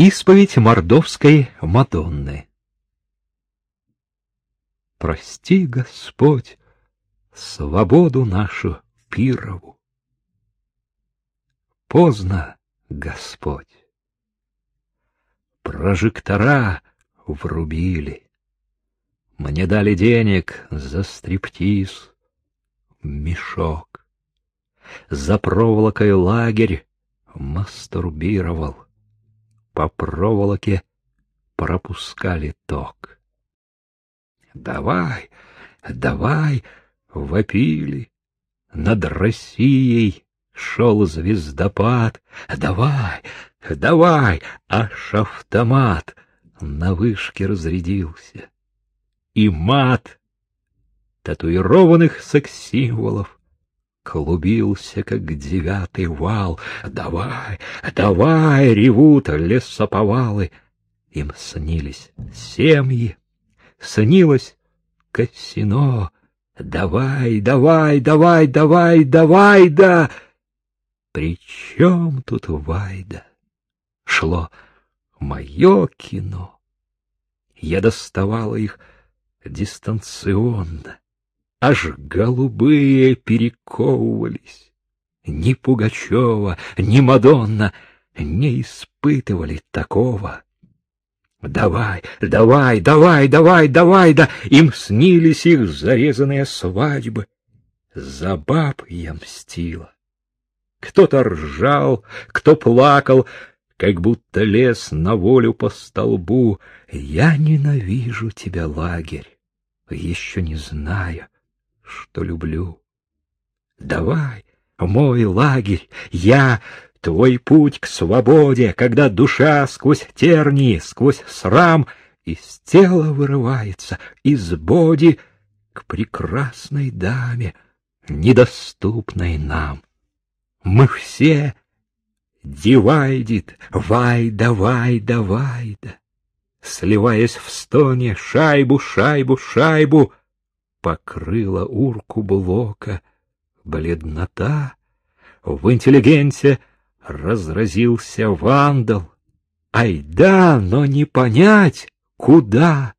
Исповедь мордовской Мадонны. Прости, Господь, свободу нашу пирову. Поздно, Господь. Прожектора врубили. Мне дали денег за стриптиз, мешок. За проволокой лагерь мастурбировал по проволоке пропускали ток. Давай, давай, вопили. Над Россией шел звездопад. Давай, давай, аж автомат на вышке разрядился. И мат татуированных секс-символов клубился, как девятый вал. Давай, давай, ревут лесоповалы. Им снились семьи, снилось казино. Давай, давай, давай, давай, давай, да! При чем тут Вайда? Шло мое кино. Я доставала их дистанционно аж голубые перековывались. Ни Пугачева, ни Мадонна не испытывали такого. Давай, давай, давай, давай, давай, да! Им снились их зарезанные свадьбы. За баб я мстила. Кто-то ржал, кто плакал, как будто лес на волю по столбу. Я ненавижу тебя, лагерь, еще не знаю, что люблю. Давай, мой лагерь, я твой путь к свободе, когда душа сквозь тернии, сквозь срам из тела вырывается, из боди к прекрасной даме, недоступной нам. Мы все дивайдит, вайда, вайда, вайда, сливаясь в стоне шайбу, шайбу, шайбу, покрыла урку блока бледнота. В интеллигенте разразился вандал. Ай да, но не понять, куда.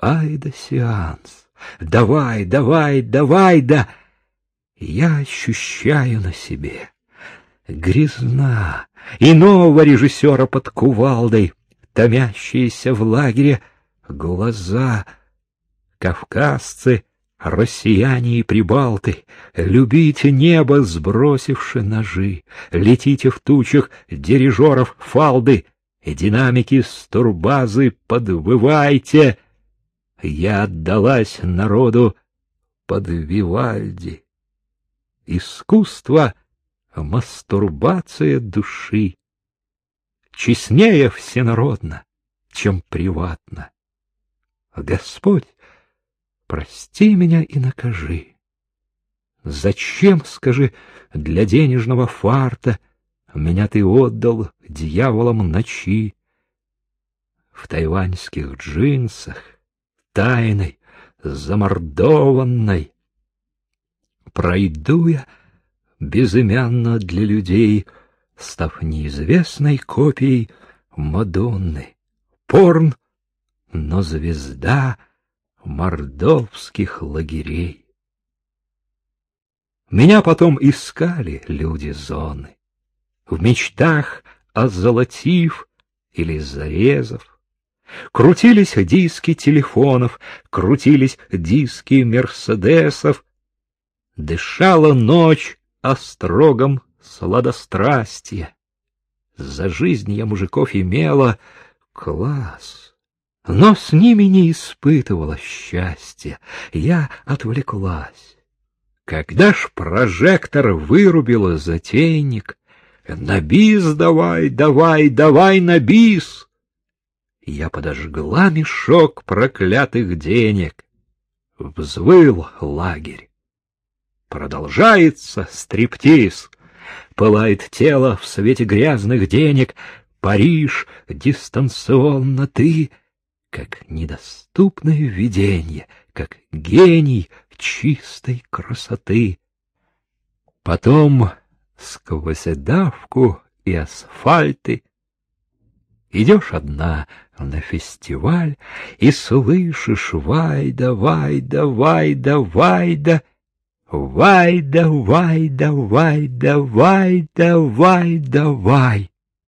Ай да сеанс, давай, давай, давай, да. Я ощущаю на себе грязна иного режиссера под кувалдой, томящиеся в лагере глаза — кавказцы, россияне и прибалты, любите небо, сбросивши ножи, летите в тучах дирижеров фалды, и динамики с турбазы подвывайте. Я отдалась народу под Вивальди. Искусство — мастурбация души. Честнее всенародно, чем приватно. Господь прости меня и накажи. Зачем, скажи, для денежного фарта меня ты отдал дьяволам ночи? В тайваньских джинсах, тайной, замордованной, пройду я безымянно для людей, став неизвестной копией Мадонны. Порн, но звезда — мордовских лагерей. Меня потом искали люди зоны, в мечтах озолотив или зарезав. Крутились диски телефонов, крутились диски мерседесов. Дышала ночь острогом сладострастия. За жизнь я мужиков имела класс но с ними не испытывала счастья. Я отвлеклась. Когда ж прожектор вырубила затейник, на бис давай, давай, давай на бис, я подожгла мешок проклятых денег. Взвыл лагерь. Продолжается стриптиз. Пылает тело в свете грязных денег. Париж, дистанционно ты — как недоступное видение, как гений чистой красоты. Потом сквозь давку и асфальты Идешь одна на фестиваль и слышишь «Вайда, Вайда, Вайда, Вайда», Вайда, Вайда, Вайда, Вайда, Вайда, Вай.